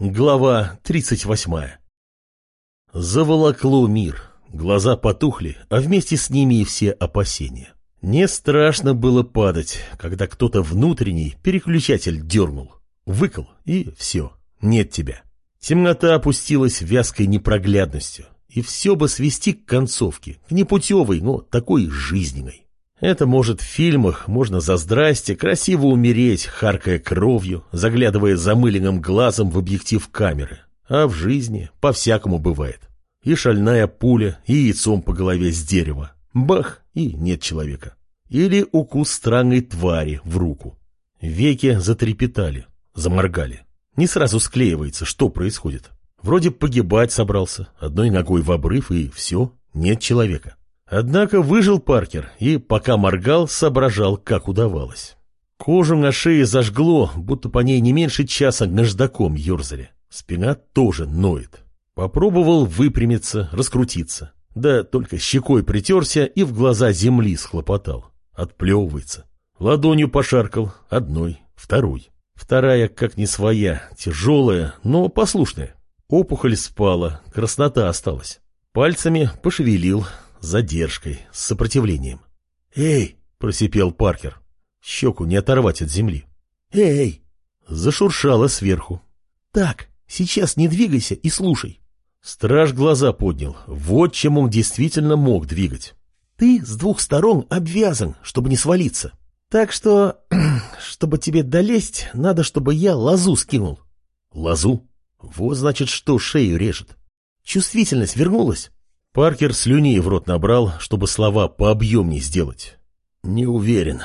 Глава 38 Заволокло мир. Глаза потухли, а вместе с ними и все опасения. Не страшно было падать, когда кто-то внутренний переключатель дернул. Выкол, и все, нет тебя. Темнота опустилась вязкой непроглядностью, и все бы свести к концовке, к непутевой, но такой жизненной. Это, может, в фильмах можно за здрасте красиво умереть, харкая кровью, заглядывая замыленным глазом в объектив камеры. А в жизни по-всякому бывает. И шальная пуля, и яйцом по голове с дерева. Бах, и нет человека. Или укус странной твари в руку. Веки затрепетали, заморгали. Не сразу склеивается, что происходит. Вроде погибать собрался, одной ногой в обрыв, и все, нет человека. Однако выжил Паркер и, пока моргал, соображал, как удавалось. Кожу на шее зажгло, будто по ней не меньше часа наждаком ерзали. Спина тоже ноет. Попробовал выпрямиться, раскрутиться. Да только щекой притерся и в глаза земли схлопотал. Отплевывается. Ладонью пошаркал, одной, второй. Вторая, как не своя, тяжелая, но послушная. Опухоль спала, краснота осталась. Пальцами пошевелил, задержкой, с сопротивлением. «Эй!» — просипел Паркер. Щеку не оторвать от земли. «Эй!» — зашуршало сверху. «Так, сейчас не двигайся и слушай». Страж глаза поднял. Вот чем он действительно мог двигать. «Ты с двух сторон обвязан, чтобы не свалиться. Так что, чтобы тебе долезть, надо, чтобы я лозу скинул». «Лозу? Вот значит, что шею режет. Чувствительность вернулась?» Паркер слюней в рот набрал, чтобы слова пообъемнее сделать. Не уверен.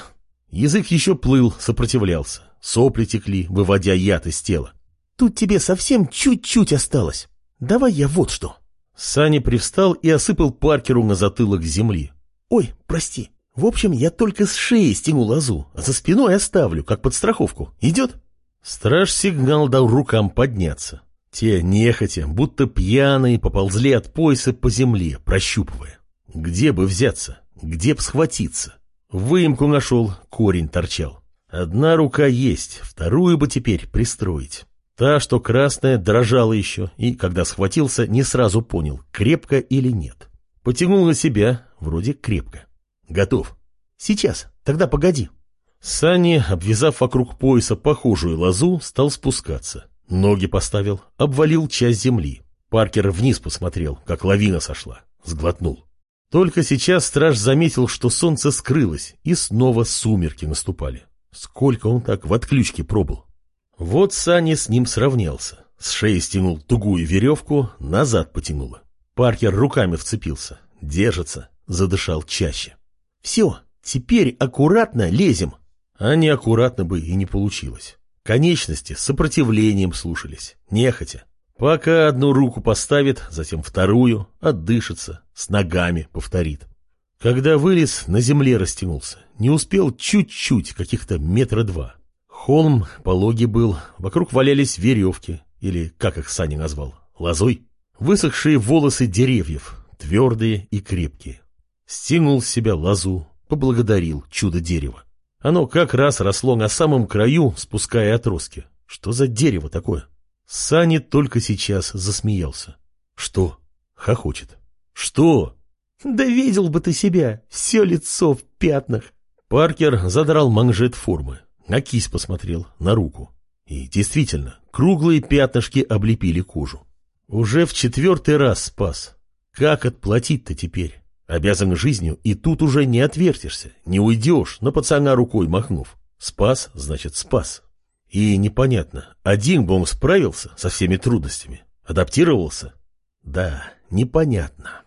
Язык еще плыл, сопротивлялся. Сопли текли, выводя яд из тела. Тут тебе совсем чуть-чуть осталось. Давай я вот что. Саня привстал и осыпал Паркеру на затылок земли. Ой, прости. В общем, я только с шеи стяну лозу, а за спиной оставлю, как подстраховку. Идет? Страж сигнал дал рукам подняться. Те, нехотя, будто пьяные, поползли от пояса по земле, прощупывая. Где бы взяться? Где б схватиться? Выемку нашел, корень торчал. Одна рука есть, вторую бы теперь пристроить. Та, что красная, дрожала еще, и, когда схватился, не сразу понял, крепко или нет. Потянул на себя, вроде крепко. Готов. Сейчас, тогда погоди. Сани, обвязав вокруг пояса похожую лозу, стал спускаться. Ноги поставил, обвалил часть земли. Паркер вниз посмотрел, как лавина сошла. Сглотнул. Только сейчас страж заметил, что солнце скрылось, и снова сумерки наступали. Сколько он так в отключке пробыл. Вот Саня с ним сравнялся. С шеи стянул тугую веревку, назад потянуло. Паркер руками вцепился. Держится, задышал чаще. Все, теперь аккуратно лезем. А неаккуратно бы и не получилось. Конечности с сопротивлением слушались, нехотя. Пока одну руку поставит, затем вторую, отдышится, с ногами повторит. Когда вылез, на земле растянулся. Не успел чуть-чуть, каких-то метра два. Холм пологий был, вокруг валялись веревки, или, как их Саня назвал, лозой. Высохшие волосы деревьев, твердые и крепкие. Стянул с себя лозу, поблагодарил чудо дерева. Оно как раз росло на самом краю, спуская отростки. Что за дерево такое? Сани только сейчас засмеялся. Что? Хохочет. Что? Да видел бы ты себя, все лицо в пятнах. Паркер задрал манжет формы, на кисть посмотрел, на руку. И действительно, круглые пятнышки облепили кожу. Уже в четвертый раз спас. Как отплатить-то теперь? Обязан жизнью, и тут уже не отвертишься, не уйдешь, на пацана рукой махнув. Спас, значит, спас. И непонятно, один бы он справился со всеми трудностями, адаптировался? Да, непонятно.